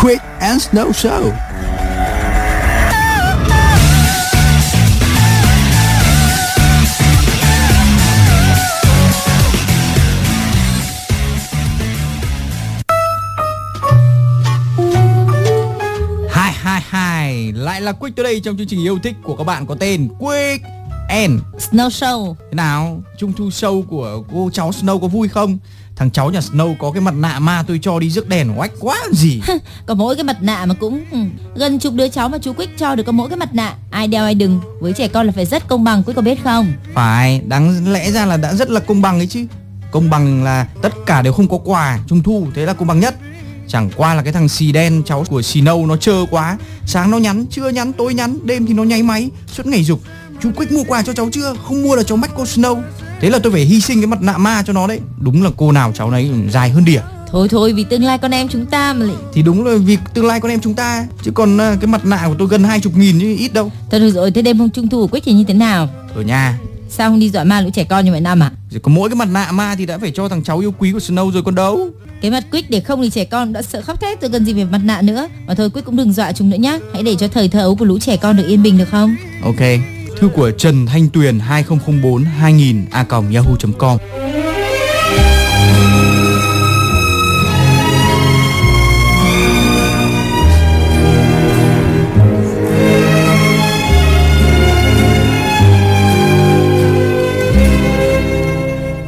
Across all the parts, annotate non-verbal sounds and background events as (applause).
Quick and Snow Show. Hai hai hai lại là Quick tới đây trong chương trình yêu thích của các bạn có tên Quick and Snow Show. Thế nào? Trung thu show của cô cháu Snow có vui không? Thằng cháu nhà Snow có cái mặt nạ ma tôi cho đi rước đèn oách quá làm gì? (laughs) Có mỗi cái mặt nạ mà cũng ừ, Gần chục đứa cháu mà chú Quick cho được có mỗi cái mặt nạ. Ai đeo ai đừng. Với trẻ con là phải rất công bằng Quick có biết không? Phải, đáng lẽ ra là đã rất là công bằng ấy chứ. Công bằng là tất cả đều không có quà. Trung thu, thế là công bằng nhất. Chẳng qua là cái thằng xì đen cháu của xì nâu nó chơ quá. Sáng nó nhắn, trưa nhắn, tối nhắn Đêm thì nó nháy máy, suốt ngày dục Chú Quick mua quà cho cháu chưa? Không mua là cháu mách cô Snow. Thế là tôi phải hy sinh cái mặt nạ ma cho nó đấy. Đúng là cô nào cháu nấy dài hơn đỉa. Thôi thôi vì tương lai con em chúng ta mà lại Thì đúng là vì tương lai con em chúng ta. Chứ còn à, cái mặt nạ của tôi gần hai chục nghìn chứ ít đâu. Thôi được rồi thế đêm hôm trung thu của Quick thì như thế nào? Ở nhà. Sao không đi dọa ma lũ trẻ con như mọi năm à có mỗi cái mặt nạ ma thì đã phải cho thằng cháu yêu quý của Snow rồi còn đâu. Cái mặt Quick để không thì trẻ con đã sợ khóc thét rồi cần gì phải mặt nạ nữa. Mà thôi Quick cũng đừng dọa chúng nữa nhá. Hãy để cho thời thơ ấu của lũ trẻ con được yên bình được không? Ok Thư của Trần Thanh Tuyền 2004 2000 a yahoo.com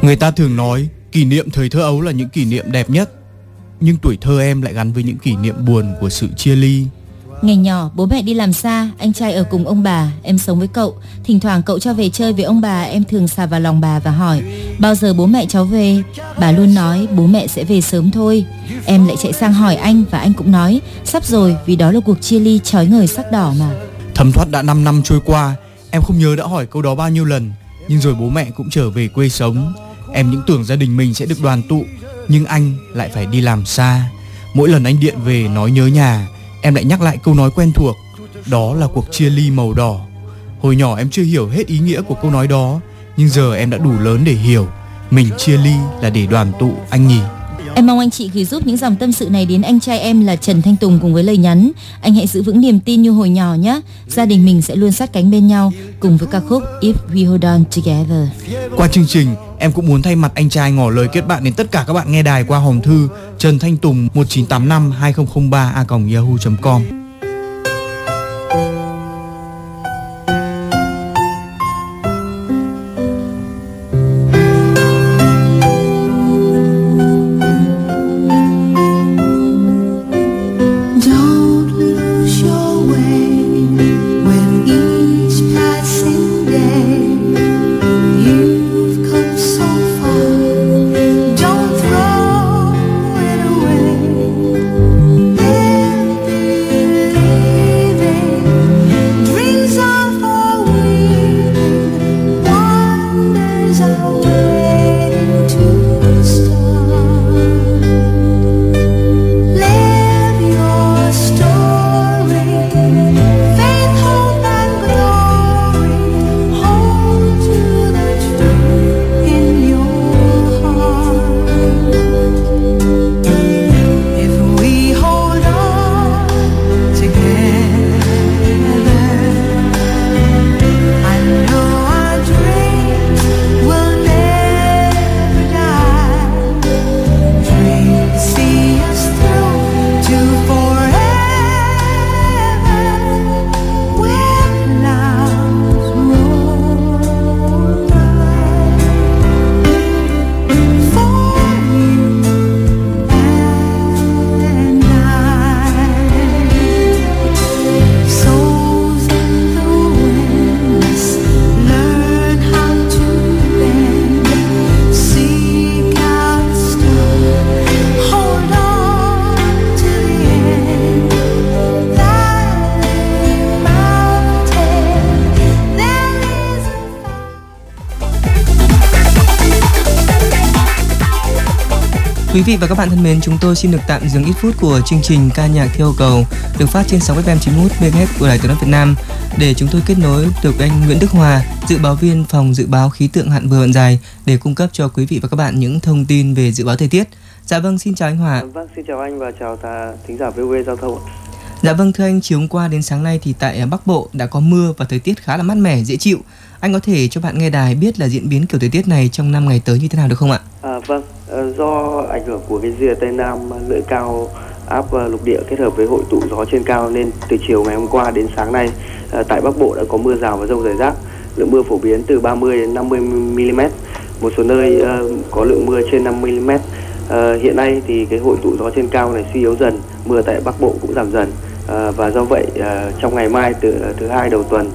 Người ta thường nói, kỷ niệm thời thơ ấu là những kỷ niệm đẹp nhất, Nhưng tuổi thơ em lại gắn với những kỷ niệm buồn của sự chia ly. Ngày nhỏ, bố mẹ đi làm xa, Anh trai ở cùng ông bà, Em sống với cậu. Thỉnh thoảng cậu cho về chơi với ông bà, Em thường xà vào lòng bà và hỏi, Bao giờ bố mẹ cháu về? Bà luôn nói, bố mẹ sẽ về sớm thôi. Em lại chạy sang hỏi anh Và anh cũng nói, Sắp rồi, vì đó là cuộc chia ly chói ngời sắc đỏ mà. Thấm thoát đã 5 năm trôi qua, Em không nhớ đã hỏi câu đó bao nhiêu lần, Nhưng rồi bố mẹ cũng trở về quê sống. Em những tưởng gia đình mình sẽ được đoàn tụ, Nhưng anh lại phải đi làm xa. Mỗi lần anh điện về, nói nhớ nhà Em lại nhắc lại câu nói quen thuộc, Đó là cuộc chia ly màu đỏ. Hồi nhỏ em chưa hiểu hết ý nghĩa của câu nói đó, Nhưng giờ em đã đủ lớn để hiểu, Mình chia ly là để đoàn tụ, anh nhỉ? Em mong anh chị gửi giúp những dòng tâm sự này đến anh trai em là Trần Thanh Tùng cùng với lời nhắn. Anh hãy giữ vững niềm tin như hồi nhỏ nhé. Gia đình mình sẽ luôn sát cánh bên nhau cùng với ca khúc If We Hold On Together. Qua chương trình, em cũng muốn thay mặt anh trai ngỏ lời kết bạn đến tất cả các bạn nghe đài qua hòm thư Trần Thanh Tùng 1985 2003 a yahoo.com. vị và các bạn thân mến, chúng tôi xin được tạm dừng ít phút của chương trình ca nhạc theo cầu được phát trên sóng FM 91 MHz của Đài Tiếng nói Việt Nam để chúng tôi kết nối được anh Nguyễn Đức Hòa, dự báo viên phòng dự báo khí tượng hạn vừa vận dài để cung cấp cho quý vị và các bạn những thông tin về dự báo thời tiết. Dạ vâng, xin chào anh Hòa. Vâng, xin chào anh và chào ta thính giả VOV Giao thông. ạ. Dạ vâng, thưa anh, chiều hôm qua đến sáng nay thì tại Bắc Bộ đã có mưa và thời tiết khá là mát mẻ, dễ chịu. Anh có thể cho bạn nghe đài biết là diễn biến kiểu thời tiết này trong 5 ngày tới như thế nào được không ạ? À, vâng, Ờ, do ảnh hưởng của cái rìa Tây Nam lưỡi cao áp ờ, lục địa kết hợp với hội tụ gió trên cao nên từ chiều ngày hôm qua đến sáng nay ờ, tại Bắc Bộ đã có mưa rào và rông rải rác. Lượng mưa phổ biến từ 30 đến 50 mm. Một số nơi có lượng mưa trên 50 mm. Hiện nay thì cái hội tụ gió trên cao này suy yếu dần, mưa tại Bắc Bộ cũng giảm dần. Và do vậy trong ngày mai từ thứ hai đầu tuần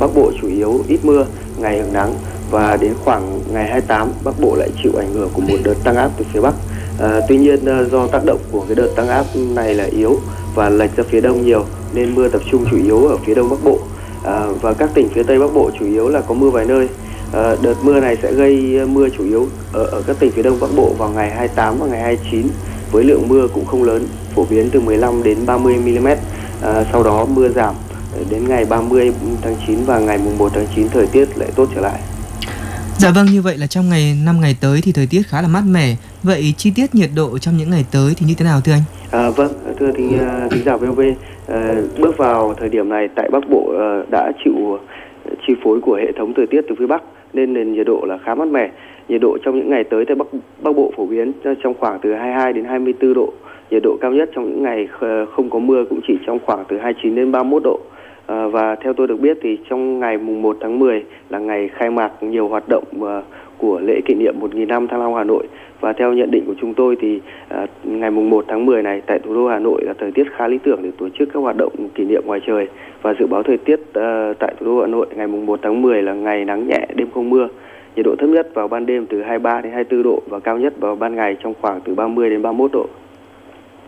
Bắc Bộ chủ yếu ít mưa, ngày hưởng nắng và đến khoảng ngày 28 Bắc Bộ lại chịu ảnh hưởng của một đợt tăng áp từ phía Bắc. À, tuy nhiên ờ, do tác động của cái đợt tăng áp này là yếu và lệch ra phía đông nhiều nên mưa tập trung chủ yếu ở phía đông Bắc Bộ à, và các tỉnh phía tây Bắc Bộ chủ yếu là có mưa vài nơi. À, đợt mưa này sẽ gây mưa chủ yếu ở, ở các tỉnh phía đông Bắc Bộ vào ngày 28 và ngày 29 với lượng mưa cũng không lớn, phổ biến từ 15 đến 30 mm. À, sau đó mưa giảm đến ngày 30 tháng 9 và ngày mùng 1 tháng 9 thời tiết lại tốt trở lại. Dạ vâng, như vậy là trong ngày 5 ngày tới thì thời tiết khá là mát mẻ. Vậy chi tiết nhiệt độ trong những ngày tới thì như thế nào thưa anh? À, vâng, thưa thính, à, thính giả VOV, à, bước vào thời điểm này tại Bắc Bộ à, đã chịu à, chi phối của hệ thống thời tiết từ phía Bắc nên nền nhiệt độ là khá mát mẻ. Nhiệt độ trong những ngày tới tại Bắc Bắc Bộ phổ biến trong khoảng từ 22 đến 24 độ. Nhiệt độ cao nhất trong những ngày không có mưa cũng chỉ trong khoảng từ 29 đến 31 độ. À, và theo tôi được biết thì trong ngày mùng 1 tháng 10 là ngày khai mạc nhiều hoạt động à, của lễ kỷ niệm 1.000 năm Thăng Long Hà Nội. Và theo nhận định của chúng tôi thì à, ngày mùng 1 tháng 10 này tại thủ đô Hà Nội là thời tiết khá lý tưởng để tổ chức các hoạt động kỷ niệm ngoài trời. Và dự báo thời tiết à, tại thủ đô Hà Nội ngày mùng 1 tháng 10 là ngày nắng nhẹ đêm không mưa. Nhiệt độ thấp nhất vào ban đêm từ 23 đến 24 độ và cao nhất vào ban ngày trong khoảng từ 30 đến 31 độ.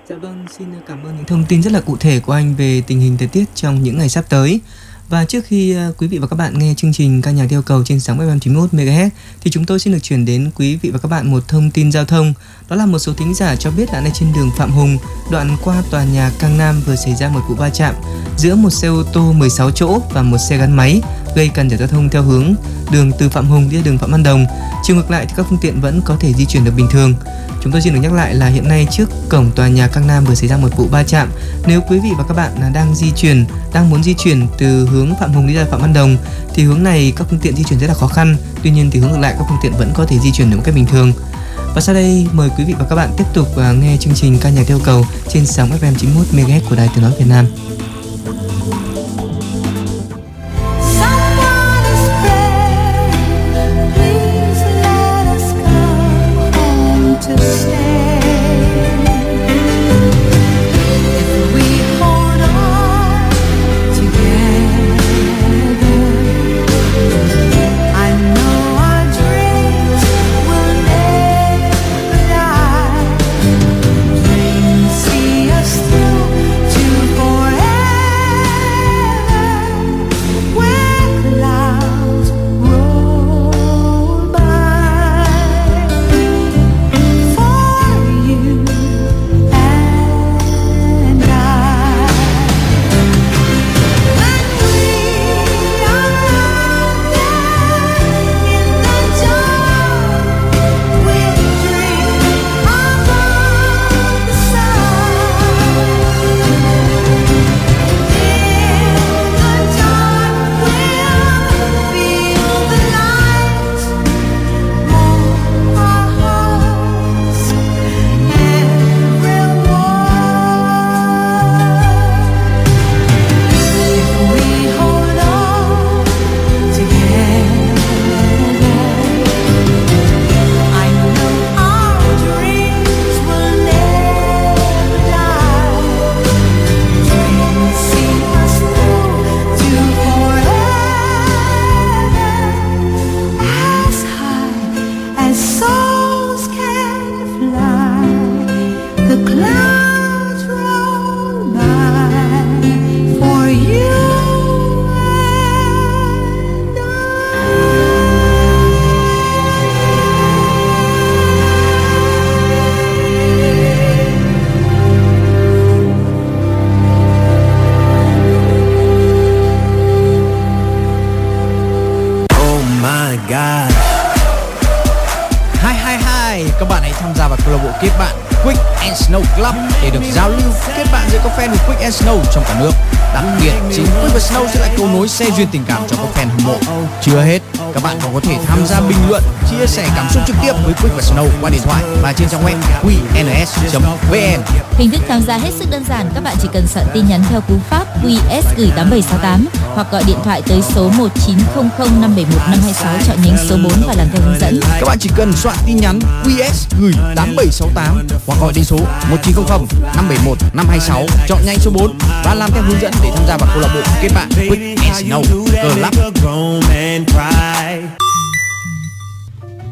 Dạ vâng, xin cảm ơn những thông tin rất là cụ thể của anh về tình hình thời tiết trong những ngày sắp tới. Và trước khi ờ, quý vị và các bạn nghe chương trình ca nhạc theo cầu trên sóng FM 91 MHz thì chúng tôi xin được chuyển đến quý vị và các bạn một thông tin giao thông. Đó là một số thính giả cho biết là nay trên đường Phạm Hùng, đoạn qua tòa nhà Cang Nam vừa xảy ra một vụ va chạm giữa một xe ô tô 16 chỗ và một xe gắn máy gây cản trở giao thông theo hướng đường từ Phạm Hùng đi đường Phạm Văn Đồng. Chiều ngược lại thì các phương tiện vẫn có thể di chuyển được bình thường. Chúng tôi xin được nhắc lại là hiện nay trước cổng tòa nhà Cang Nam vừa xảy ra một vụ va chạm. Nếu quý vị và các bạn đang di chuyển, đang muốn di chuyển từ hướng Phạm Hùng đi ra Phạm Văn Đồng, thì hướng này các phương tiện di chuyển rất là khó khăn. Tuy nhiên thì hướng ngược lại, các phương tiện vẫn có thể di chuyển được một cách bình thường. Và sau đây, mời quý vị và các bạn tiếp tục à, nghe chương trình ca nhạc theo cầu trên sóng FM 91 MHz của Đài Tiếng nói Việt Nam. Club để được giao lưu kết bạn giữa các fan của Quick and Snow trong cả nước. Đặc biệt, chính Quick và Snow sẽ lại cầu nối xe duyên tình cảm cho các fan hâm mộ. Chưa hết, các bạn còn có thể tham gia bình luận, chia sẻ cảm xúc trực tiếp với Quick và Snow qua điện thoại và trên trang web qns.vn. Hình thức tham gia hết sức đơn giản, các bạn chỉ cần soạn tin nhắn theo cú pháp QS gửi 8768 hoặc gọi điện thoại tới số 1900 571 526 chọn nhánh số 4 và làm theo hướng dẫn. Các bạn chỉ cần soạn tin nhắn QS gửi 8768 hoặc gọi đến số 1900 571 526 chọn nhanh số 4 và làm theo hướng dẫn để tham gia vào câu lạc bộ kết bạn Quick and Snow Club.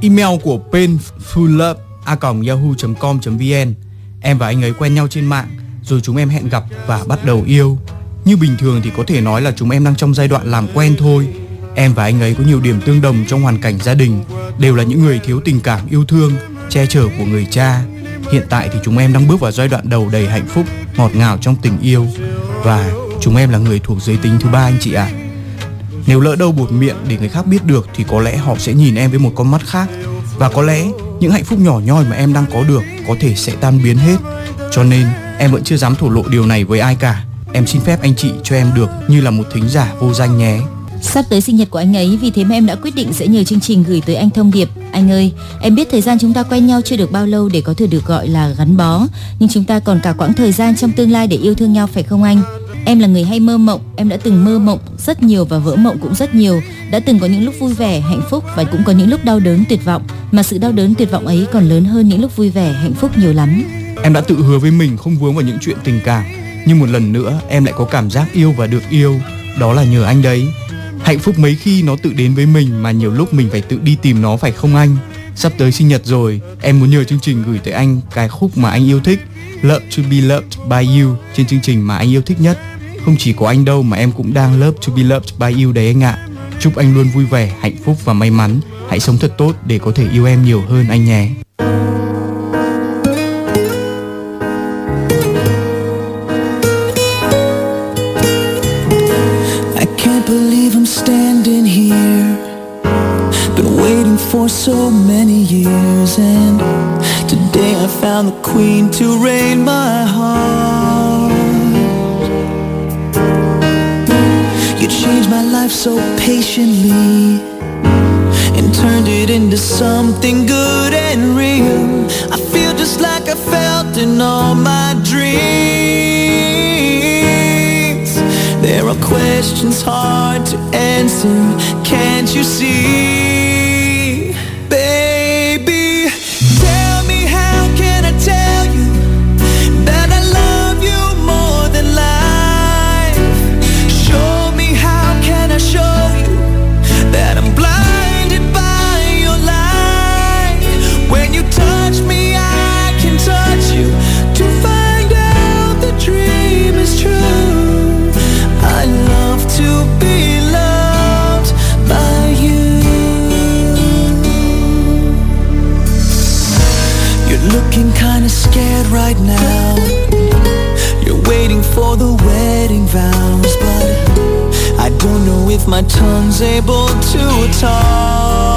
Email của painfullove a yahoo.com.vn Em và anh ấy quen nhau trên mạng rồi chúng em hẹn gặp và bắt đầu yêu. Như bình thường thì có thể nói là chúng em đang trong giai đoạn làm quen thôi. Em và anh ấy có nhiều điểm tương đồng trong hoàn cảnh gia đình, đều là những người thiếu tình cảm yêu thương, che chở của người cha. Hiện tại thì chúng em đang bước vào giai đoạn đầu đầy hạnh phúc, ngọt ngào trong tình yêu và chúng em là người thuộc giới tính thứ ba anh chị ạ. Nếu lỡ đâu buột miệng để người khác biết được thì có lẽ họ sẽ nhìn em với một con mắt khác và có lẽ những hạnh phúc nhỏ nhoi mà em đang có được có thể sẽ tan biến hết. Cho nên em vẫn chưa dám thổ lộ điều này với ai cả. Em xin phép anh chị cho em được như là một thính giả vô danh nhé. Sắp tới sinh nhật của anh ấy, vì thế mà em đã quyết định sẽ nhờ chương trình gửi tới anh thông điệp. Anh ơi, em biết thời gian chúng ta quen nhau chưa được bao lâu để có thể được gọi là gắn bó, nhưng chúng ta còn cả quãng thời gian trong tương lai để yêu thương nhau phải không anh? Em là người hay mơ mộng, em đã từng mơ mộng rất nhiều và vỡ mộng cũng rất nhiều, đã từng có những lúc vui vẻ, hạnh phúc và cũng có những lúc đau đớn tuyệt vọng, mà sự đau đớn tuyệt vọng ấy còn lớn hơn những lúc vui vẻ, hạnh phúc nhiều lắm. Em đã tự hứa với mình không vướng vào những chuyện tình cảm. Nhưng một lần nữa em lại có cảm giác yêu và được yêu. Đó là nhờ anh đấy. Hạnh phúc mấy khi nó tự đến với mình Mà nhiều lúc mình phải tự đi tìm nó phải không anh? Sắp tới sinh nhật rồi Em muốn nhờ chương trình gửi tới anh Cái khúc mà anh yêu thích Love to be loved by you Trên chương trình mà anh yêu thích nhất. Không chỉ có anh đâu mà em cũng đang love to be loved by you đấy anh ạ. Chúc anh luôn vui vẻ, hạnh phúc và may mắn. Hãy sống thật tốt để có thể yêu em nhiều hơn anh nhé. For so many years, and today I found the queen to reign my heart. You changed my life so patiently and turned it into something good and real. I feel just like I felt in all my dreams. There are questions hard to answer, can't you see? Right now. You're waiting for the wedding vows, but I don't know if my tongue's able to talk.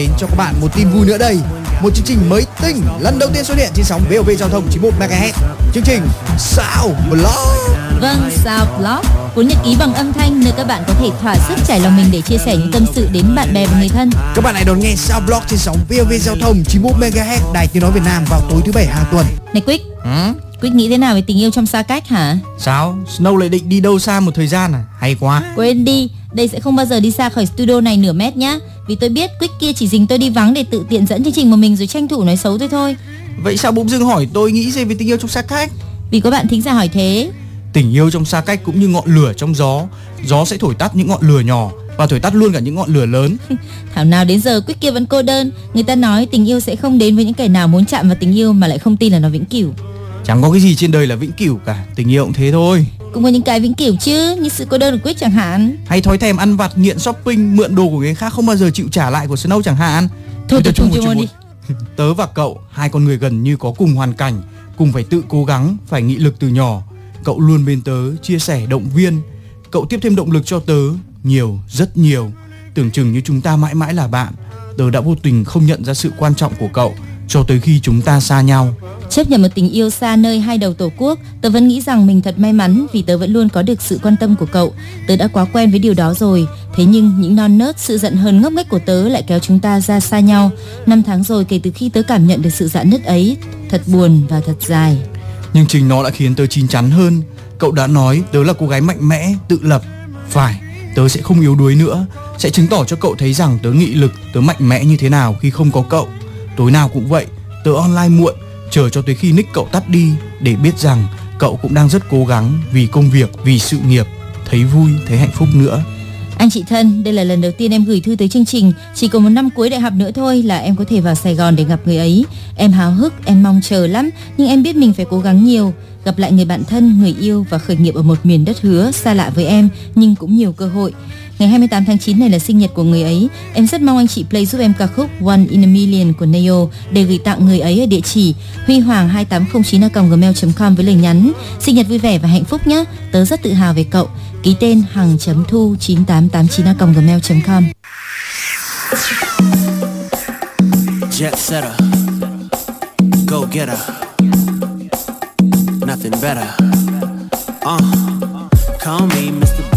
Đến cho các bạn một tin vui nữa đây. Một chương trình mới tinh lần đầu tiên xuất hiện trên sóng VOV Giao thông 91 MHz Chương trình Sao Blog? Vâng, Sao Blog. Cuốn nhật ký bằng âm thanh nơi các bạn có thể thỏa sức trải lòng mình để chia sẻ những tâm sự đến bạn bè và người thân. Các bạn hãy đón nghe Sao Blog trên sóng VOV Giao thông 91 MHz Đài Tiếng Nói Việt Nam vào tối thứ bảy hàng tuần. Này Quick, ừ? Quick nghĩ thế nào về tình yêu trong xa cách hả? Sao? Snow lại định đi đâu xa một thời gian à? Hay quá. Quên đi, đây sẽ không bao giờ đi xa khỏi studio này nửa mét nhá Vì tôi biết Quick kia chỉ dình tôi đi vắng để tự tiện dẫn chương trình một mình rồi tranh thủ nói xấu tôi thôi. Vậy sao bỗng dưng hỏi tôi nghĩ gì về tình yêu trong xa cách? Vì có bạn thính giả hỏi thế. Tình yêu trong xa cách cũng như ngọn lửa trong gió. Gió sẽ thổi tắt những ngọn lửa nhỏ Và thổi tắt luôn cả những ngọn lửa lớn. (laughs) Thảo nào đến giờ Quick kia vẫn cô đơn. Người ta nói tình yêu sẽ không đến với những kẻ nào muốn chạm vào tình yêu mà lại không tin là nó vĩnh cửu. Chẳng có cái gì trên đời là vĩnh cửu cả. Tình yêu cũng thế thôi Cũng có những cái vĩnh cửu chứ Như sự cô đơn của Quick chẳng hạn. Hay thói thèm ăn vặt, nghiện shopping, mượn đồ của người khác không bao giờ chịu trả lại của Snow chẳng hạn. Thôi một, chuyên môn đi Tớ và cậu, hai con người gần như có cùng hoàn cảnh Cùng phải tự cố gắng, phải nghị lực từ nhỏ. Cậu luôn bên tớ, chia sẻ, động viên. Cậu tiếp thêm động lực cho tớ Nhiều, rất nhiều. Tưởng chừng như chúng ta mãi mãi là bạn Tớ đã vô tình không nhận ra sự quan trọng của cậu Cho tới khi chúng ta xa nhau Chấp nhận một tình yêu xa nơi hai đầu tổ quốc, tớ vẫn nghĩ rằng mình thật may mắn vì tớ vẫn luôn có được sự quan tâm của cậu. Tớ đã quá quen với điều đó rồi. Thế nhưng những non nớt, sự giận hờn ngốc nghếch của tớ lại kéo chúng ta ra xa nhau. Năm tháng rồi kể từ khi tớ cảm nhận được sự dạn nứt ấy, thật buồn và thật dài. Nhưng chính nó đã khiến tớ chín chắn hơn. Cậu đã nói tớ là cô gái mạnh mẽ, tự lập. Phải, tớ sẽ không yếu đuối nữa. Sẽ chứng tỏ cho cậu thấy rằng tớ nghị lực, tớ mạnh mẽ như thế nào khi không có cậu. Tối nào cũng vậy, tớ online muộn chờ cho tới khi nick cậu tắt đi để biết rằng cậu cũng đang rất cố gắng vì công việc, vì sự nghiệp, thấy vui, thấy hạnh phúc nữa. Anh chị thân, đây là lần đầu tiên em gửi thư tới chương trình. Chỉ còn một năm cuối đại học nữa thôi là em có thể vào Sài Gòn để gặp người ấy. Em háo hức, em mong chờ lắm, nhưng em biết mình phải cố gắng nhiều. Gặp lại người bạn thân, người yêu và khởi nghiệp ở một miền đất hứa xa lạ với em nhưng cũng nhiều cơ hội. Ngày 28 tháng 9 này là sinh nhật của người ấy. Em rất mong anh chị play giúp em ca khúc One in a Million của Neo để gửi tặng người ấy ở địa chỉ huy hoàng 2809 gmail.com với lời nhắn sinh nhật vui vẻ và hạnh phúc nhé. Tớ rất tự hào về cậu. Ký tên hằng chấm thu 9889 gmail.com. Jet setter, go getter, nothing better. Uh, call me Mr.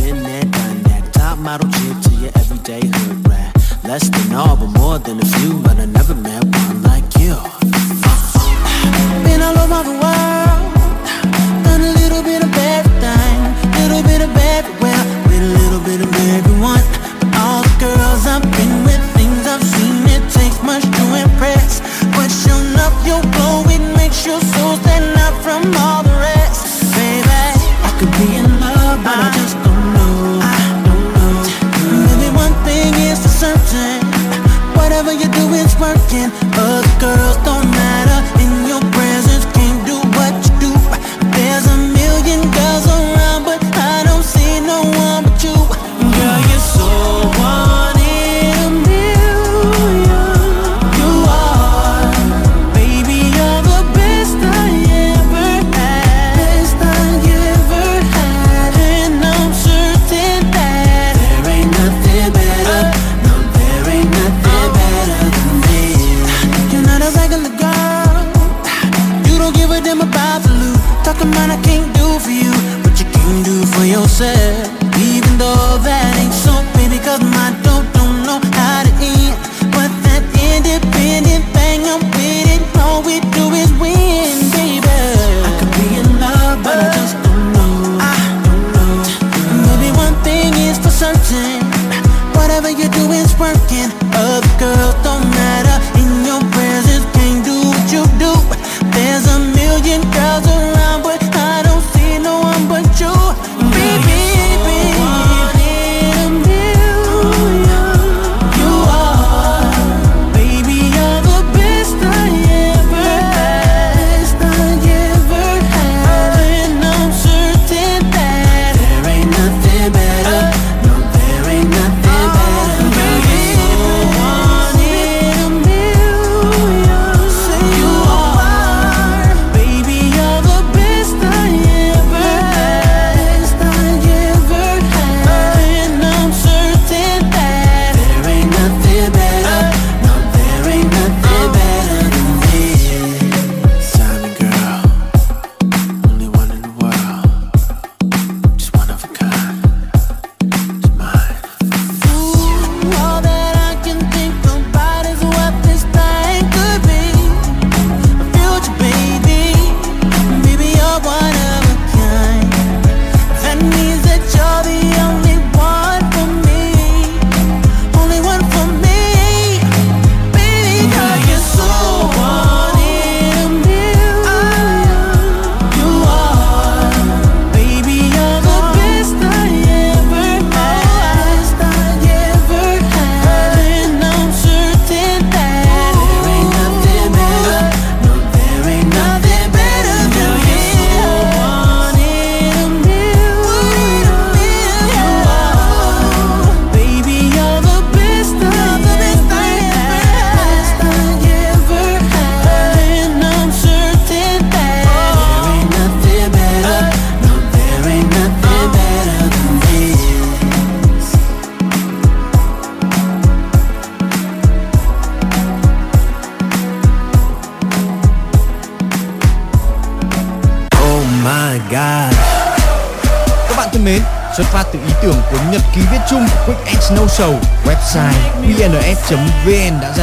model chick to your everyday hood rat. Less than all, but more than a few, but I never met one like you. Been all over the world, working.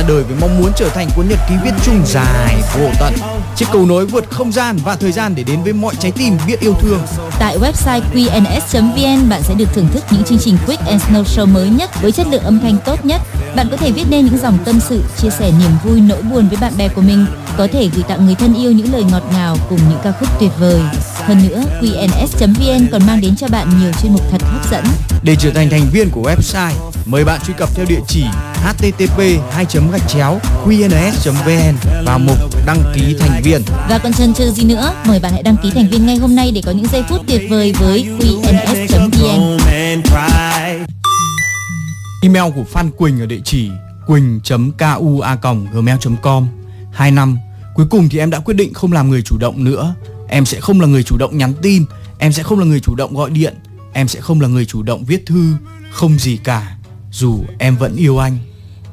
Ra đời với mong muốn trở thành cuốn nhật ký viết chung dài vô tận, chiếc cầu nối vượt không gian và thời gian để đến với mọi trái tim biết yêu thương. Tại website qns.vn bạn sẽ được thưởng thức những chương trình Quick and Snow Show mới nhất với chất lượng âm thanh tốt nhất. Bạn có thể viết nên những dòng tâm sự, chia sẻ niềm vui, nỗi buồn với bạn bè của mình, có thể gửi tặng người thân yêu những lời ngọt ngào cùng những ca khúc tuyệt vời. Hơn nữa, qns.vn còn mang đến cho bạn nhiều chuyên mục thật hấp dẫn. Để trở thành thành viên của website, mời bạn truy cập theo địa chỉ http 2 gạch chéo qns.vn vào mục đăng ký thành viên. Và còn chần chừ gì nữa, mời bạn hãy đăng ký thành viên ngay hôm nay để có những giây phút tuyệt vời với qns.vn. Email của Phan Quỳnh ở địa chỉ quỳnh.cua@gmail.com. 2 năm, cuối cùng thì em đã quyết định không làm người chủ động nữa. Em sẽ không là người chủ động nhắn tin, em sẽ không là người chủ động gọi điện, em sẽ không là người chủ động viết thư, không gì cả. Dù em vẫn yêu anh.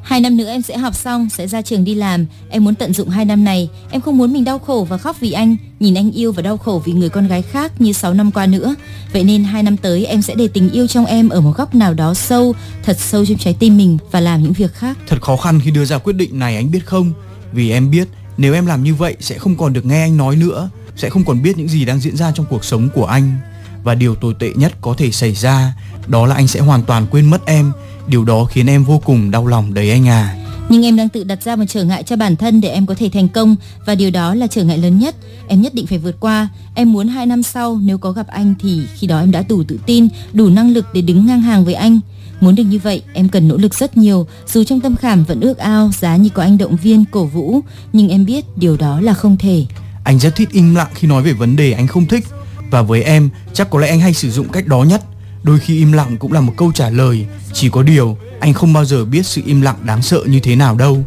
Hai năm nữa em sẽ học xong, sẽ ra trường đi làm. Em muốn tận dụng hai năm này. Em không muốn mình đau khổ và khóc vì anh, nhìn anh yêu và đau khổ vì người con gái khác như 6 năm qua nữa. Vậy nên hai năm tới em sẽ để tình yêu trong em ở một góc nào đó sâu, thật sâu trong trái tim mình và làm những việc khác. Thật khó khăn khi đưa ra quyết định này anh biết không? Vì em biết nếu em làm như vậy sẽ không còn được nghe anh nói nữa, sẽ không còn biết những gì đang diễn ra trong cuộc sống của anh. Và điều tồi tệ nhất có thể xảy ra đó là anh sẽ hoàn toàn quên mất em. Điều đó khiến em vô cùng đau lòng đấy anh à. Nhưng em đang tự đặt ra một trở ngại cho bản thân để em có thể thành công và điều đó là trở ngại lớn nhất. Em nhất định phải vượt qua. Em muốn hai năm sau nếu có gặp anh thì khi đó em đã đủ tự tin, đủ năng lực để đứng ngang hàng với anh. Muốn được như vậy, em cần nỗ lực rất nhiều, dù trong tâm khảm vẫn ước ao giá như có anh động viên, cổ vũ, nhưng em biết điều đó là không thể. Anh rất thích im lặng khi nói về vấn đề anh không thích và với em chắc có lẽ anh hay sử dụng cách đó nhất. Đôi khi im lặng cũng là một câu trả lời, chỉ có điều anh không bao giờ biết sự im lặng đáng sợ như thế nào đâu.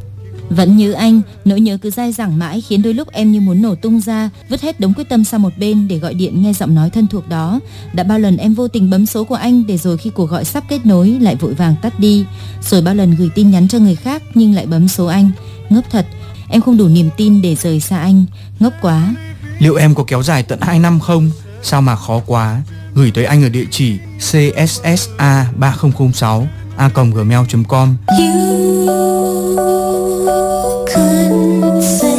Vẫn như anh, nỗi nhớ cứ dai dẳng mãi khiến đôi lúc em như muốn nổ tung ra, vứt hết đống quyết tâm sang một bên để gọi điện nghe giọng nói thân thuộc đó. Đã bao lần em vô tình bấm số của anh để rồi khi cuộc gọi sắp kết nối lại vội vàng tắt đi, rồi bao lần gửi tin nhắn cho người khác nhưng lại bấm số anh. Ngốc thật, em không đủ niềm tin để rời xa anh, ngốc quá. Liệu em có kéo dài tận 2 năm không? Sao mà khó quá? Gửi tới anh ở địa chỉ cssa 3006 a gmail.com. couldn't say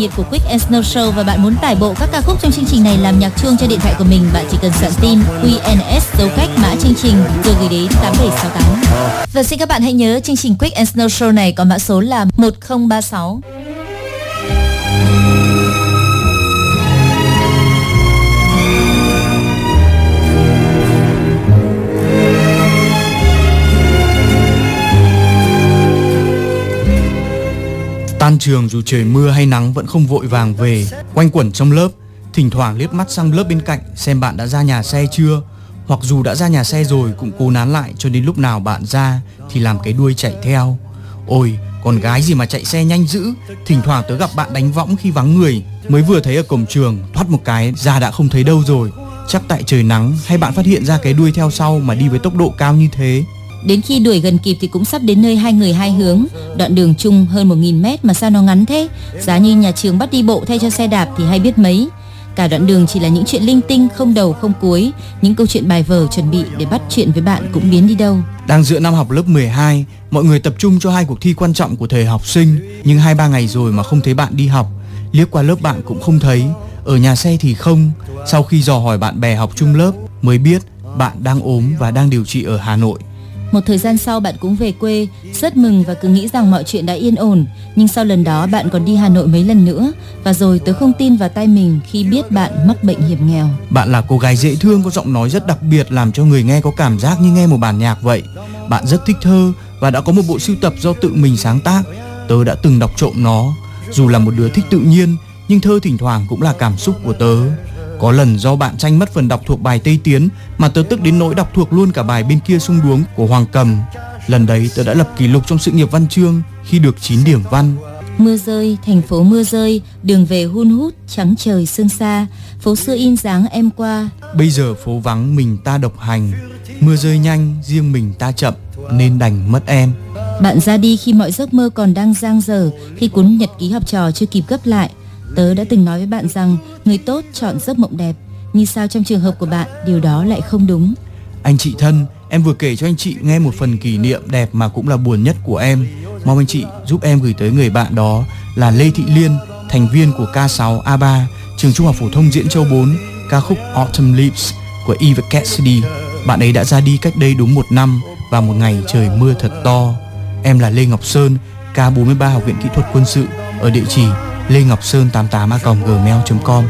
nhiệt của Quick and Snow Show và bạn muốn tải bộ các ca khúc trong chương trình này làm nhạc chuông cho điện thoại của mình, bạn chỉ cần soạn tin QNS dấu cách mã chương trình rồi gửi đến 8768. Và vâng, xin các bạn hãy nhớ chương trình Quick and Snow Show này có mã số là 1036. Tan trường dù trời mưa hay nắng vẫn không vội vàng về, quanh quẩn trong lớp, thỉnh thoảng liếc mắt sang lớp bên cạnh xem bạn đã ra nhà xe chưa, hoặc dù đã ra nhà xe rồi cũng cố nán lại cho đến lúc nào bạn ra thì làm cái đuôi chạy theo. Ôi, con gái gì mà chạy xe nhanh dữ, thỉnh thoảng tớ gặp bạn đánh võng khi vắng người, mới vừa thấy ở cổng trường, thoát một cái ra đã không thấy đâu rồi. Chắc tại trời nắng hay bạn phát hiện ra cái đuôi theo sau mà đi với tốc độ cao như thế. Đến khi đuổi gần kịp thì cũng sắp đến nơi hai người hai hướng. Đoạn đường chung hơn 1.000 mét mà sao nó ngắn thế? Giá như nhà trường bắt đi bộ thay cho xe đạp thì hay biết mấy. Cả đoạn đường chỉ là những chuyện linh tinh không đầu không cuối, những câu chuyện bài vở chuẩn bị để bắt chuyện với bạn cũng biến đi đâu. Đang giữa năm học lớp 12, mọi người tập trung cho hai cuộc thi quan trọng của thời học sinh, nhưng hai ba ngày rồi mà không thấy bạn đi học. Liếc qua lớp bạn cũng không thấy, ở nhà xe thì không. Sau khi dò hỏi bạn bè học chung lớp mới biết bạn đang ốm và đang điều trị ở Hà Nội. Một thời gian sau bạn cũng về quê, rất mừng và cứ nghĩ rằng mọi chuyện đã yên ổn. Nhưng sau lần đó bạn còn đi Hà Nội mấy lần nữa và rồi tớ không tin vào tay mình khi biết bạn mắc bệnh hiểm nghèo. Bạn là cô gái dễ thương có giọng nói rất đặc biệt làm cho người nghe có cảm giác như nghe một bản nhạc vậy. Bạn rất thích thơ và đã có một bộ sưu tập do tự mình sáng tác. Tớ đã từng đọc trộm nó. Dù là một đứa thích tự nhiên nhưng thơ thỉnh thoảng cũng là cảm xúc của tớ. Có lần do bạn tranh mất phần đọc thuộc bài Tây Tiến mà tớ tức đến nỗi đọc thuộc luôn cả bài bên kia sung đuống của Hoàng Cầm. Lần đấy tớ đã lập kỷ lục trong sự nghiệp văn chương khi được 9 điểm văn. Mưa rơi, thành phố mưa rơi, đường về hun hút, trắng trời sương xa, phố xưa in dáng em qua. Bây giờ phố vắng mình ta độc hành, mưa rơi nhanh riêng mình ta chậm nên đành mất em. Bạn ra đi khi mọi giấc mơ còn đang dang dở, khi cuốn nhật ký học trò chưa kịp gấp lại. Tớ đã từng nói với bạn rằng người tốt chọn giấc mộng đẹp, nhưng sao trong trường hợp của bạn điều đó lại không đúng? Anh chị thân, em vừa kể cho anh chị nghe một phần kỷ niệm đẹp mà cũng là buồn nhất của em. Mong anh chị giúp em gửi tới người bạn đó là Lê Thị Liên, thành viên của K6 A3, trường Trung học phổ thông Diễn Châu 4, ca khúc Autumn Leaves của Eva Cassidy. Bạn ấy đã ra đi cách đây đúng một năm và một ngày trời mưa thật to. Em là Lê Ngọc Sơn, K43 Học viện Kỹ thuật Quân sự ở địa chỉ lê ngọc sơn 88 a gmail.com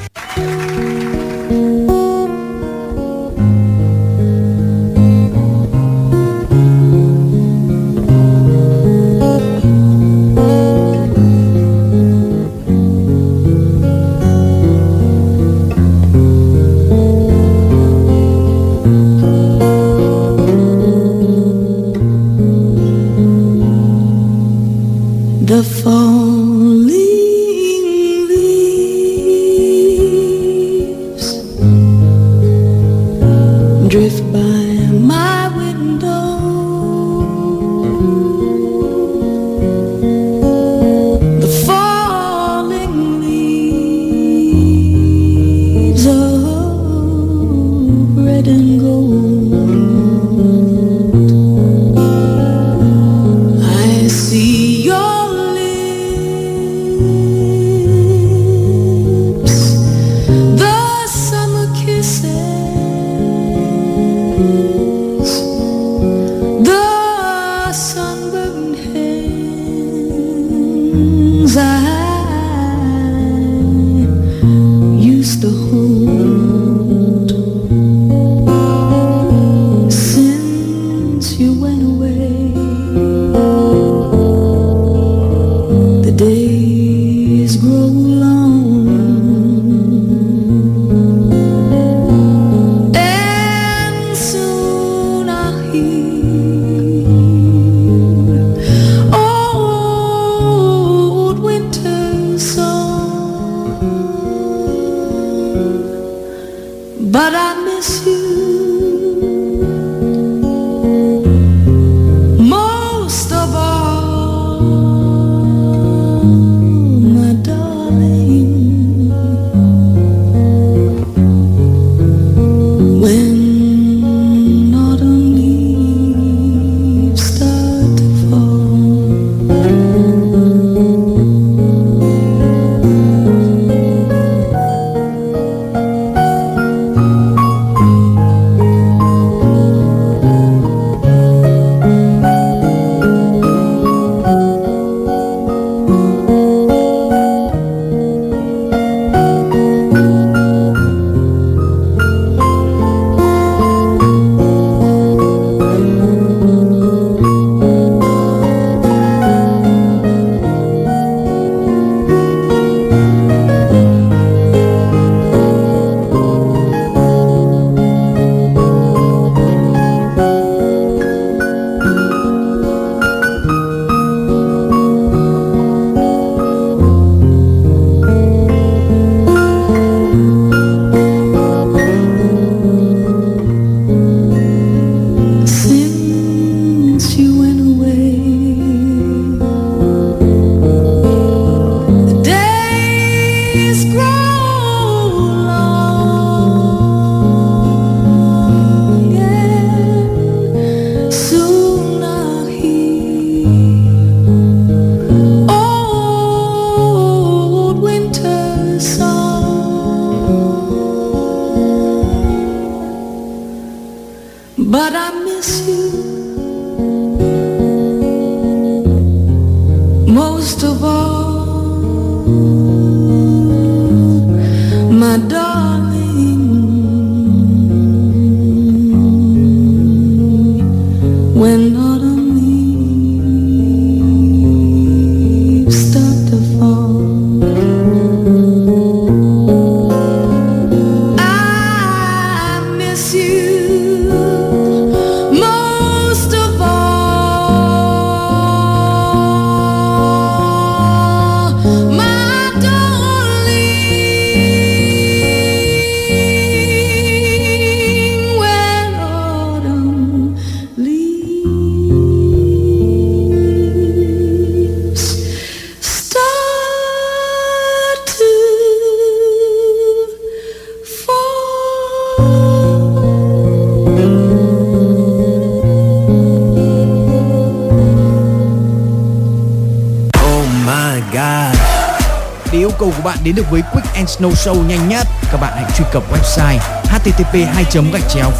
đến được với Quick and Snow Show nhanh nhất, các bạn hãy truy cập website http 2 gạch chéo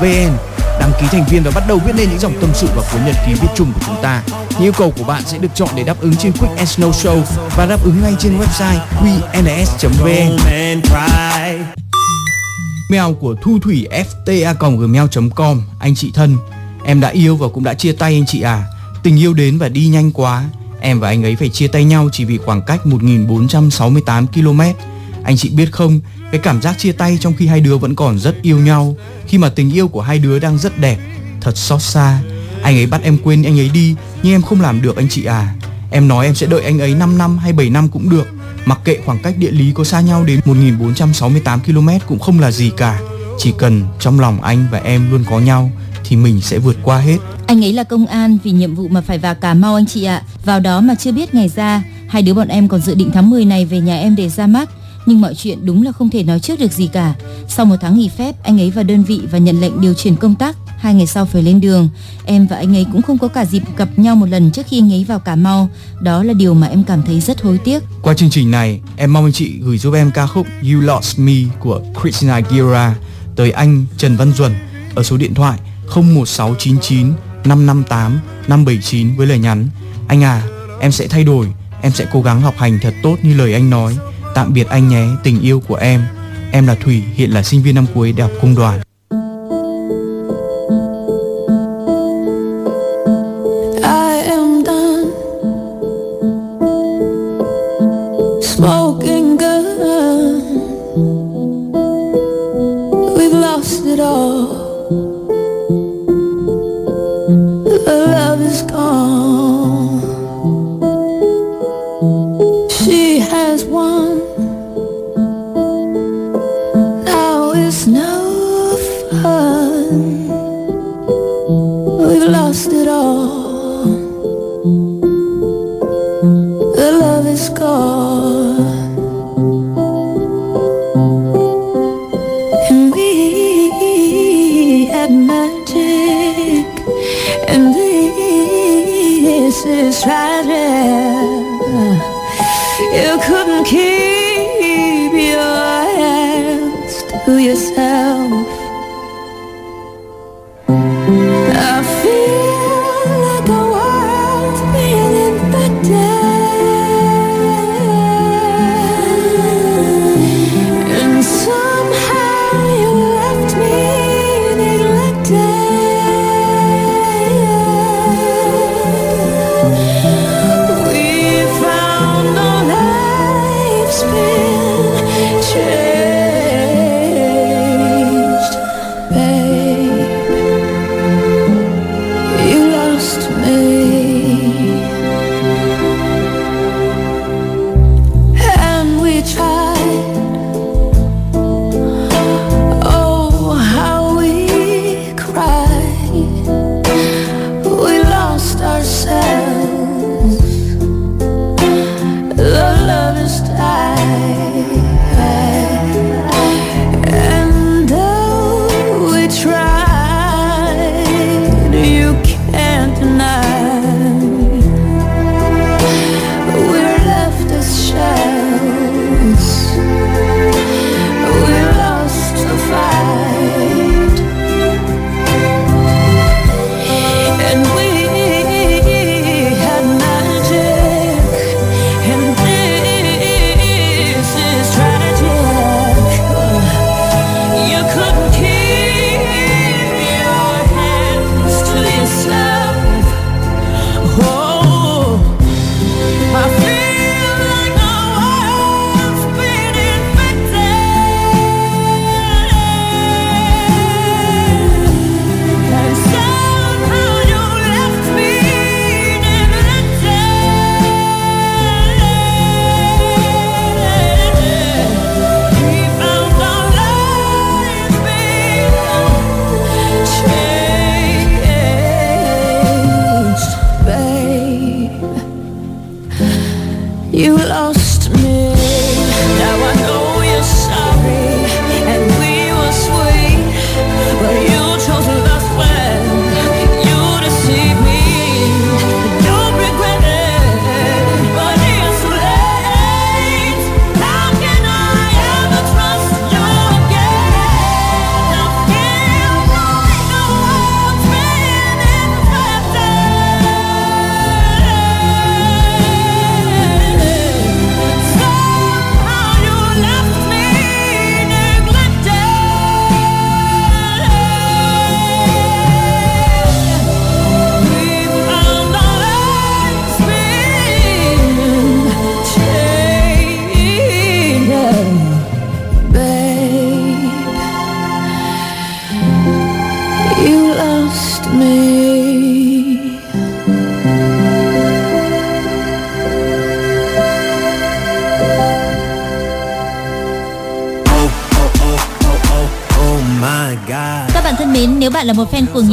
vn đăng ký thành viên và bắt đầu viết lên những dòng tâm sự và cuốn nhật ký viết chung của chúng ta. Những yêu cầu của bạn sẽ được chọn để đáp ứng trên Quick and Snow Show và đáp ứng ngay trên website qns.vn. Mail của thu thủy fta.gmail.com Anh chị thân Em đã yêu và cũng đã chia tay anh chị à. Tình yêu đến và đi nhanh quá. Em và anh ấy phải chia tay nhau chỉ vì khoảng cách 1468 km. Anh chị biết không, Cái cảm giác chia tay trong khi hai đứa vẫn còn rất yêu nhau, Khi mà tình yêu của hai đứa đang rất đẹp, Thật xót xa. Anh ấy bắt em quên anh ấy đi, Nhưng em không làm được anh chị à. Em nói em sẽ đợi anh ấy 5 năm hay 7 năm cũng được, Mặc kệ khoảng cách địa lý có xa nhau đến 1468 km cũng không là gì cả. Chỉ cần trong lòng anh và em luôn có nhau thì mình sẽ vượt qua hết Anh ấy là công an vì nhiệm vụ mà phải vào Cà Mau anh chị ạ. Vào đó mà chưa biết ngày ra, hai đứa bọn em còn dự định tháng 10 này về nhà em để ra mắt. Nhưng mọi chuyện đúng là không thể nói trước được gì cả. Sau một tháng nghỉ phép, anh ấy vào đơn vị và nhận lệnh điều chuyển công tác. Hai ngày sau phải lên đường. Em và anh ấy cũng không có cả dịp gặp nhau một lần trước khi anh ấy vào Cà Mau. Đó là điều mà em cảm thấy rất hối tiếc. Qua chương trình này, em mong anh chị gửi giúp em ca khúc You Lost Me của Christina Aguilera tới anh Trần Văn Duẩn ở số điện thoại 01699 558 579 với lời nhắn Anh à, em sẽ thay đổi, em sẽ cố gắng học hành thật tốt như lời anh nói. Tạm biệt anh nhé, tình yêu của em. Em là Thủy, hiện là sinh viên năm cuối Đại học Công đoàn. You lost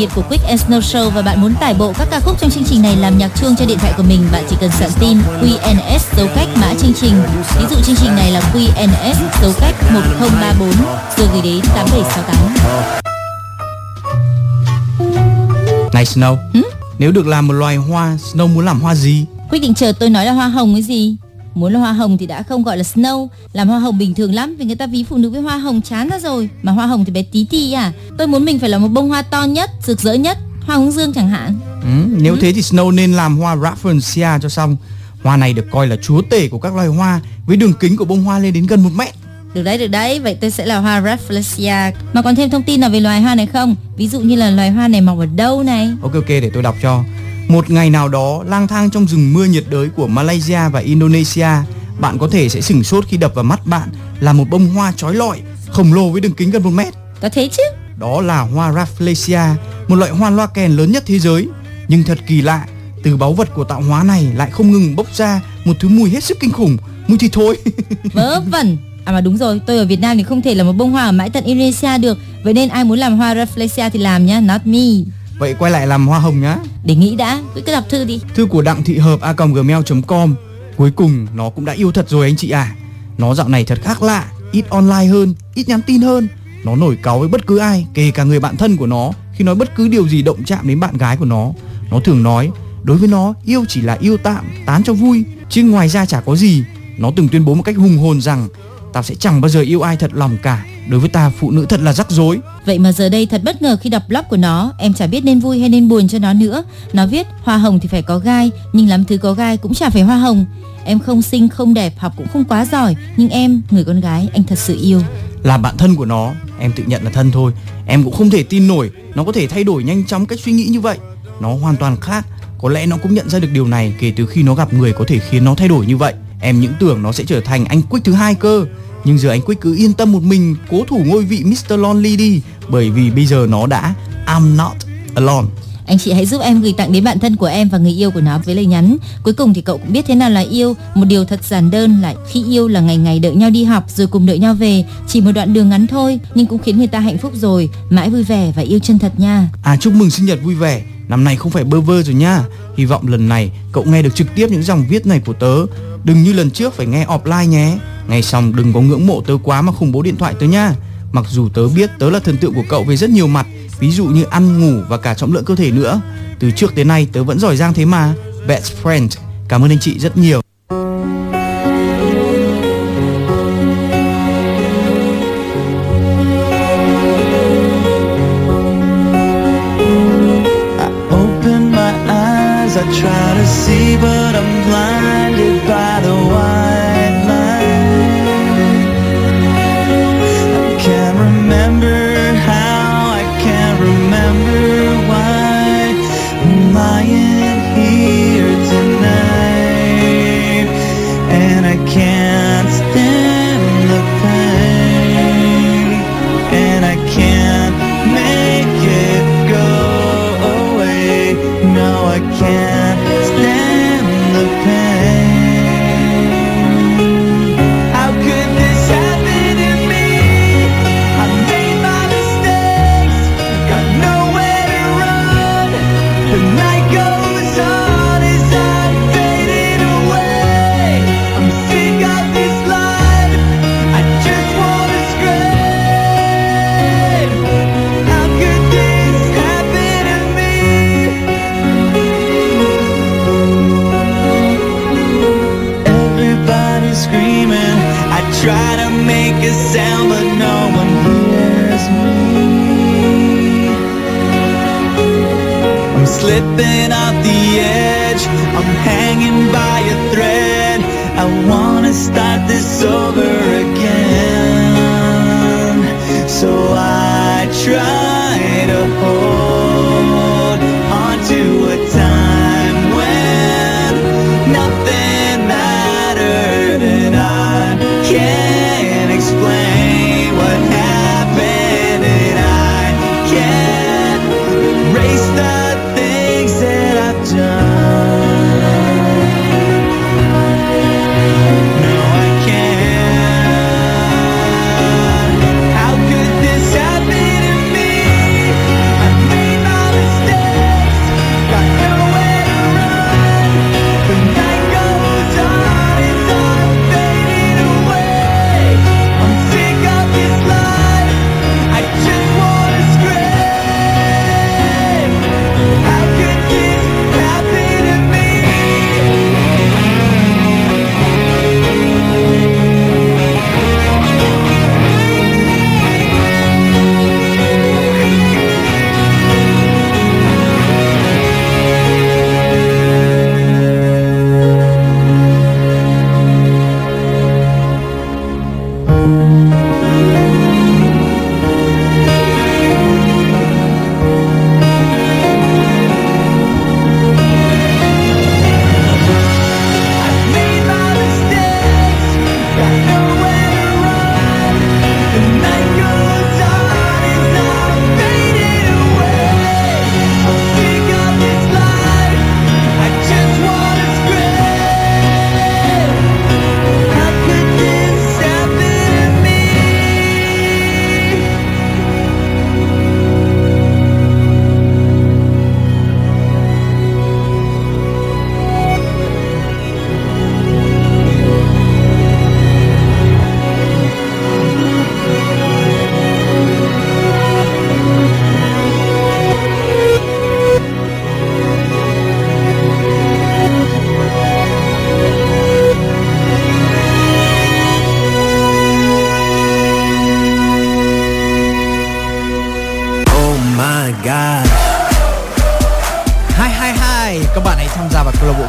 nhiệt của Quick and Snow Show và bạn muốn tải bộ các ca khúc trong chương trình này làm nhạc chuông cho điện thoại của mình, bạn chỉ cần soạn tin QNS dấu cách mã chương trình. Ví dụ chương trình này là QNS dấu cách 1034 rồi gửi đến 8768. Này Snow, nếu được làm một loài hoa, Snow muốn làm hoa gì? Quyết định chờ tôi nói là hoa hồng cái gì? Muốn là hoa hồng thì đã không gọi là snow Làm hoa hồng bình thường lắm Vì người ta ví phụ nữ với hoa hồng chán ra rồi Mà hoa hồng thì bé tí tí à Tôi muốn mình phải là một bông hoa to nhất, rực rỡ nhất Hoa hướng dương chẳng hạn Ừ, nếu thế thì Snow nên làm hoa Rafflesia cho xong. Hoa này được coi là chúa tể của các loài hoa với đường kính của bông hoa lên đến gần một mét. Được đấy, được đấy Vậy tôi sẽ là hoa Rafflesia Mà còn thêm thông tin nào về loài hoa này không? Ví dụ như là loài hoa này mọc ở đâu này Ok ok để tôi đọc cho. Một ngày nào đó lang thang trong rừng mưa nhiệt đới của Malaysia và Indonesia, bạn có thể sẽ sửng sốt khi đập vào mắt bạn là một bông hoa chói lọi khổng lồ với đường kính gần một mét. Có thế chứ Đó là hoa Rafflesia, một loại hoa loa kèn lớn nhất thế giới. Nhưng thật kỳ lạ, từ báu vật của tạo hóa này lại không ngừng bốc ra một thứ mùi hết sức kinh khủng, mùi thì thôi. (laughs) Vớ vẩn. À mà đúng rồi, tôi ở Việt Nam thì không thể là một bông hoa ở mãi tận Indonesia được. Vậy nên ai muốn làm hoa Rafflesia thì làm nhá, not me. Vậy quay lại làm hoa hồng nhá. Để nghĩ đã, cứ đọc thư đi. Thư của Đặng Thị Hợp a gmail.com Cuối cùng nó cũng đã yêu thật rồi anh chị à Nó dạo này thật khác lạ Ít online hơn, ít nhắn tin hơn nó nổi cáu với bất cứ ai Kể cả người bạn thân của nó Khi nói bất cứ điều gì động chạm đến bạn gái của nó. Nó thường nói Đối với nó yêu chỉ là yêu tạm, tán cho vui Chứ ngoài ra chả có gì. Nó từng tuyên bố một cách hùng hồn rằng Tao sẽ chẳng bao giờ yêu ai thật lòng cả Đối với ta phụ nữ thật là rắc rối. Vậy mà giờ đây thật bất ngờ khi đọc blog của nó Em chả biết nên vui hay nên buồn cho nó nữa. Nó viết hoa hồng thì phải có gai Nhưng lắm thứ có gai cũng chả phải hoa hồng. Em không xinh không đẹp học cũng không quá giỏi Nhưng em người con gái anh thật sự yêu là bạn thân của nó. Em tự nhận là thân thôi. Em cũng không thể tin nổi nó có thể thay đổi nhanh chóng cách suy nghĩ như vậy. Nó hoàn toàn khác. Có lẽ nó cũng nhận ra được điều này kể từ khi nó gặp người có thể khiến nó thay đổi như vậy. Em những tưởng nó sẽ trở thành anh Quick thứ hai cơ. Nhưng giờ anh Quick cứ yên tâm một mình, cố thủ ngôi vị Mr. Lonely đi. Bởi vì bây giờ nó đã, I'm not alone. Anh chị hãy giúp em gửi tặng đến bạn thân của em và người yêu của nó với lời nhắn. Cuối cùng thì cậu cũng biết thế nào là yêu. Một điều thật giản đơn là khi yêu là ngày ngày đợi nhau đi học rồi cùng đợi nhau về. Chỉ một đoạn đường ngắn thôi, nhưng cũng khiến người ta hạnh phúc rồi. Mãi vui vẻ và yêu chân thật nha. À chúc mừng sinh nhật vui vẻ. Năm nay không phải bơ vơ rồi nha. Hy vọng lần này cậu nghe được trực tiếp những dòng viết này của tớ. Đừng như lần trước phải nghe offline nhé. Ngay xong đừng có ngưỡng mộ tớ quá mà khủng bố điện thoại tớ nha. Mặc dù tớ biết tớ là thần tượng của cậu về rất nhiều mặt Ví dụ như ăn, ngủ và cả trọng lượng cơ thể nữa. Từ trước tới nay tớ vẫn giỏi giang thế mà. Best friend. Cảm ơn anh chị rất nhiều.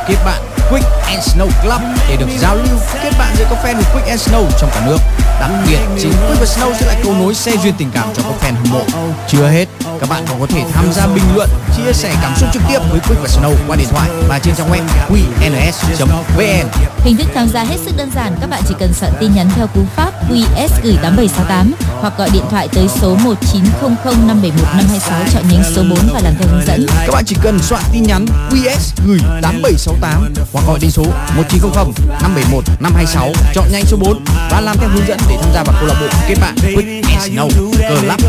Gia vào câu lạc bộ kết bạn Quick and Snow Club để được giao lưu kết bạn giữa các fan của Quick and Snow trong cả nước. Đặc biệt, chính Quick và Snow sẽ là cầu nối xe duyên tình cảm cho các fan hâm mộ. Chưa hết, các bạn còn có thể tham gia bình luận, chia sẻ cảm xúc trực tiếp với Quick và Snow qua điện thoại và trên trang web qns.vn. Hình thức tham gia hết sức đơn giản, các bạn chỉ cần soạn tin nhắn theo cú pháp QS gửi 8768 hoặc gọi điện thoại tới số 1900 571 526 chọn nhánh số 4 và làm theo hướng dẫn. Các bạn chỉ cần soạn tin nhắn QS gửi 8768 hoặc gọi đến số 1900 571 526 chọn nhanh số 4 và làm theo hướng dẫn để tham gia vào câu lạc bộ kết bạn Quick and Snow Club.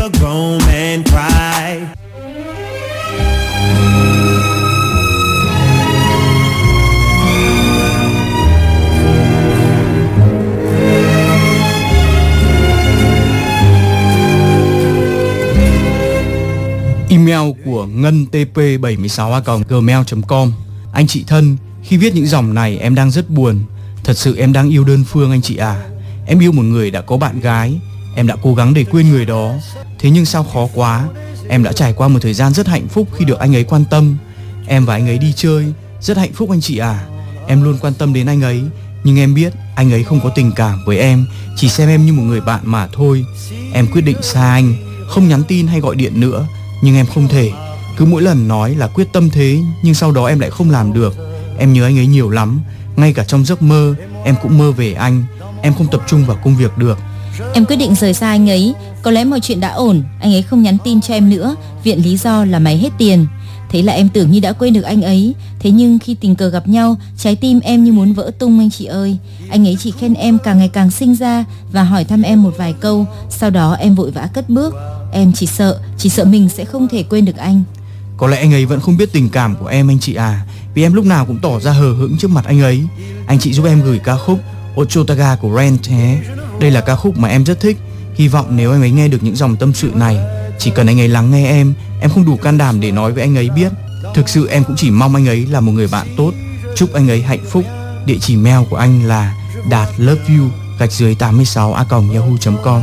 Email của ngân tp 76 gmail.com Anh chị thân, khi viết những dòng này em đang rất buồn. Thật sự em đang yêu đơn phương anh chị à. Em yêu một người đã có bạn gái, em đã cố gắng để quên người đó. Thế nhưng sao khó quá. Em đã trải qua một thời gian rất hạnh phúc khi được anh ấy quan tâm. Em và anh ấy đi chơi, rất hạnh phúc anh chị à. Em luôn quan tâm đến anh ấy, nhưng em biết anh ấy không có tình cảm với em, chỉ xem em như một người bạn mà thôi. Em quyết định xa anh, không nhắn tin hay gọi điện nữa, nhưng em không thể. Cứ mỗi lần nói là quyết tâm thế, nhưng sau đó em lại không làm được. Em nhớ anh ấy nhiều lắm, ngay cả trong giấc mơ, em cũng mơ về anh. Em không tập trung vào công việc được. Em quyết định rời xa anh ấy, có lẽ mọi chuyện đã ổn, anh ấy không nhắn tin cho em nữa, viện lý do là máy hết tiền. Thế là em tưởng như đã quên được anh ấy, thế nhưng khi tình cờ gặp nhau, trái tim em như muốn vỡ tung anh chị ơi. Anh ấy chỉ khen em càng ngày càng sinh ra và hỏi thăm em một vài câu, sau đó em vội vã cất bước. Em chỉ sợ, chỉ sợ mình sẽ không thể quên được anh. Có lẽ anh ấy vẫn không biết tình cảm của em anh chị à. Vì em lúc nào cũng tỏ ra hờ hững trước mặt anh ấy. Anh chị giúp em gửi ca khúc Ochotaga của Ren nhé. Đây là ca khúc mà em rất thích. Hy vọng nếu anh ấy nghe được những dòng tâm sự này, Chỉ cần anh ấy lắng nghe em Em không đủ can đảm để nói với anh ấy biết. Thực sự em cũng chỉ mong anh ấy là một người bạn tốt. Chúc anh ấy hạnh phúc. Địa chỉ mail của anh là đạt love you gạch dưới 86 a yahoo.com.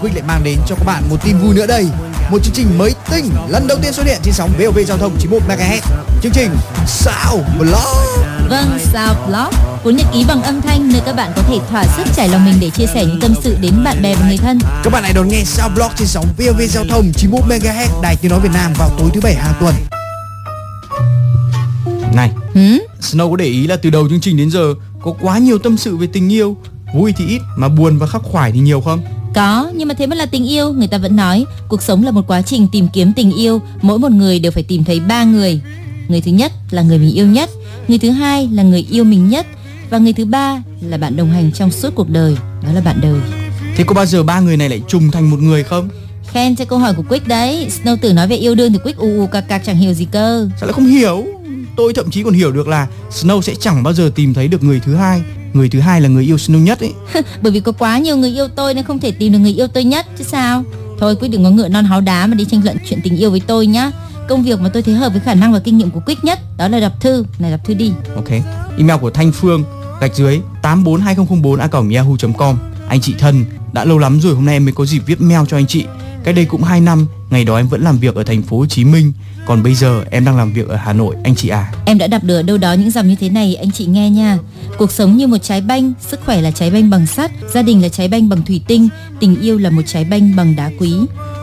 Quỳnh lại mang đến cho các bạn một tin vui nữa đây. Một chương trình mới tinh lần đầu tiên xuất hiện trên sóng VOV giao thông 91 MHz. Chương trình Sao Blog. Vâng, Sao Blog, cuốn nhật ký bằng âm thanh nơi các bạn có thể thỏa sức trải lòng mình để chia sẻ những tâm sự đến bạn bè và người thân. Các bạn hãy đón nghe Sao Blog trên sóng VOV giao thông 91 MHz Đài Tiếng nói Việt Nam vào tối thứ bảy hàng tuần. Này, Hử? Snow có để ý là từ đầu chương trình đến giờ có quá nhiều tâm sự về tình yêu, vui thì ít mà buồn và khắc khoải thì nhiều không? Có, nhưng mà thế mới là tình yêu, người ta vẫn nói cuộc sống là một quá trình tìm kiếm tình yêu, mỗi một người đều phải tìm thấy ba người. Người thứ nhất là người mình yêu nhất, người thứ hai là người yêu mình nhất và người thứ ba là bạn đồng hành trong suốt cuộc đời, đó là bạn đời. Thế có bao giờ ba người này lại trùng thành một người không? Khen cho câu hỏi của Quick đấy. Snow tưởng nói về yêu đương thì Quick u u cạc cạc chẳng hiểu gì cơ. Sao lại không hiểu? Tôi thậm chí còn hiểu được là Snow sẽ chẳng bao giờ tìm thấy được người thứ hai người thứ hai là người yêu Snow nhất ấy. (laughs) Bởi vì có quá nhiều người yêu tôi nên không thể tìm được người yêu tôi nhất chứ sao. Thôi quyết đừng có ngựa non háu đá mà đi tranh luận chuyện tình yêu với tôi nhá. Công việc mà tôi thấy hợp với khả năng và kinh nghiệm của Quick nhất đó là đọc thư. Này đọc thư đi. Ok. Email của Thanh Phương gạch dưới 842004a.yahoo.com. Anh chị thân, đã lâu lắm rồi hôm nay em mới có dịp viết mail cho anh chị. Cách đây cũng 2 năm, ngày đó em vẫn làm việc ở thành phố Hồ Chí Minh, còn bây giờ em đang làm việc ở Hà Nội anh chị à. Em đã đọc được đâu đó những dòng như thế này anh chị nghe nha. Cuộc sống như một trái banh, sức khỏe là trái banh bằng sắt, gia đình là trái banh bằng thủy tinh, tình yêu là một trái banh bằng đá quý.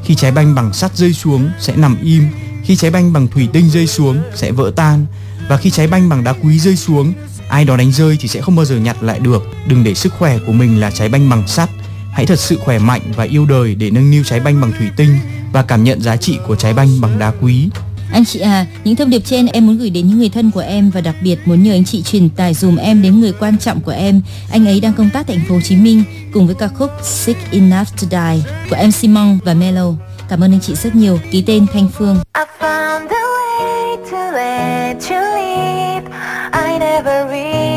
Khi trái banh bằng sắt rơi xuống sẽ nằm im, khi trái banh bằng thủy tinh rơi xuống sẽ vỡ tan và khi trái banh bằng đá quý rơi xuống, ai đó đánh rơi thì sẽ không bao giờ nhặt lại được. Đừng để sức khỏe của mình là trái banh bằng sắt. Hãy thật sự khỏe mạnh và yêu đời để nâng niu trái banh bằng thủy tinh và cảm nhận giá trị của trái banh bằng đá quý. Anh chị à, những thông điệp trên em muốn gửi đến những người thân của em và đặc biệt muốn nhờ anh chị truyền tải dùm em đến người quan trọng của em. Anh ấy đang công tác tại thành phố Hồ Chí Minh cùng với ca khúc Sick Enough to Die của em Simon và Melo. Cảm ơn anh chị rất nhiều. Ký tên Thanh Phương. I found a way to let you leave. I never really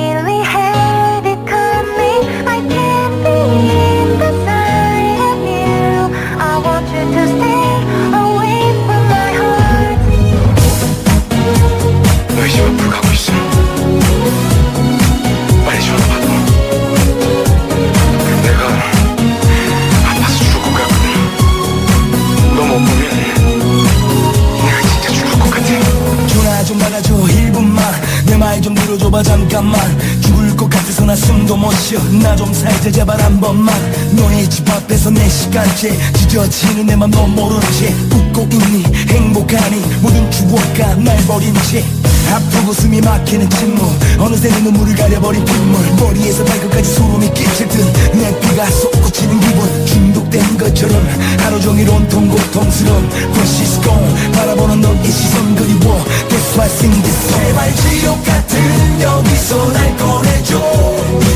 들어줘봐 잠깐만. 죽을 것 같아서 나 숨도 못 쉬어. 나 좀 살자 제발 한 번만. 너의 집 앞에서 내 시간째 지저치는 내 맘 너 모른 채 웃고 있니? 행복하니? 모든 추억과 날 버린 채 아프고 숨이 막히는 침묵. 어느새 내 눈물을 가려버린 빗물. 머리에서 발끝까지 소름이 끼칠 듯내 피가 솟구치는 기분. 중독된 것처럼 하루 종일 온통 고통스러운 Crush is gone 바라보는 너의 시선 그리워 song 제발 지옥 같은 여기서 날 꺼내줘.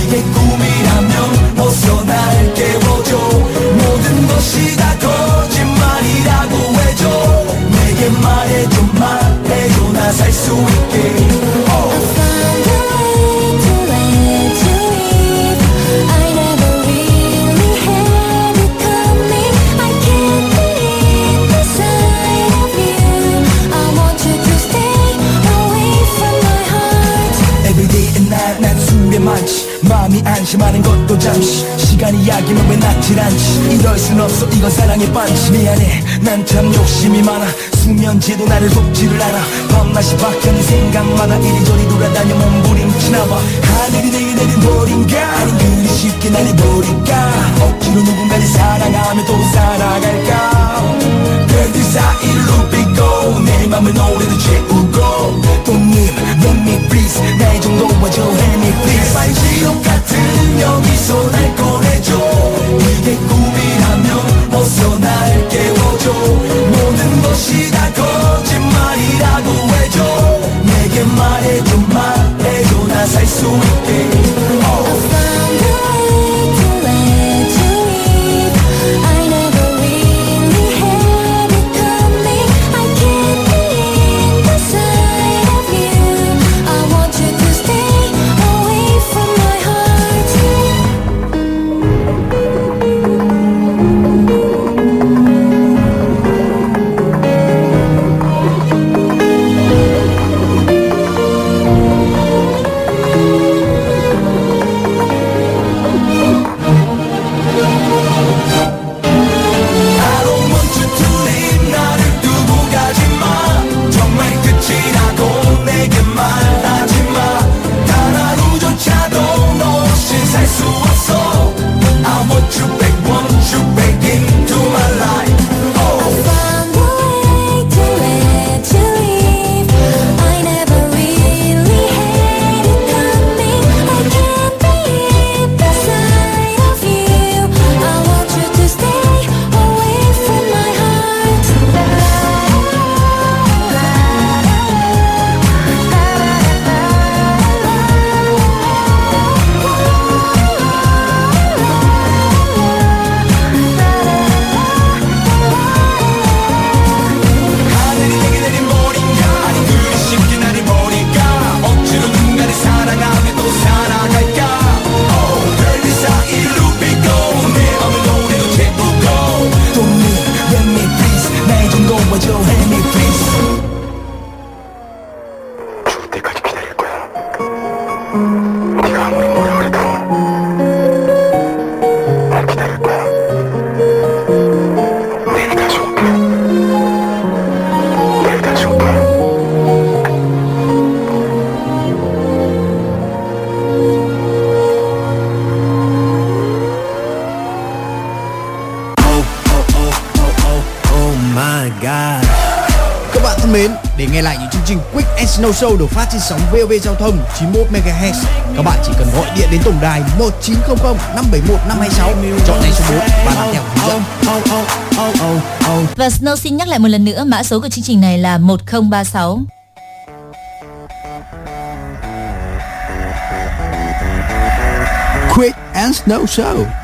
이게 꿈이라면 어서 날 깨워줘 모든 것이 다 사랑의 반지 미안해. 난 참 욕심이 많아. 수면제도 나를 돕지를 않아. 밤낮이 바뀌는 생각마다 이리저리 돌아다녀 몸부림치나봐. 하늘이 내게 내린 벌인가? 아닌 그리 쉽게 날 해버릴까? 억지로 누군가를 사랑하며 또 살아갈까? 별들 사이를 눕히고 내 맘을 노래로 채우고. let me please 나의 좀 도와줘 help me please. 제발 지옥 같은 여기서 날 꿈이라면 어서 날 깨워줘. 모든 것이 다 거짓말이라고 해줘. 내게 말해줘 말해줘. 나 살 수 있게. oh. Snow Show được phát trên sóng VOV Giao thông 91 MHz, các bạn chỉ cần gọi điện đến tổng đài 1900 571 526, chọn ngay số 4 và làm theo hướng dẫn. Và Snow xin nhắc lại một lần nữa mã số của chương trình này là 1036. Quick and Snow Show.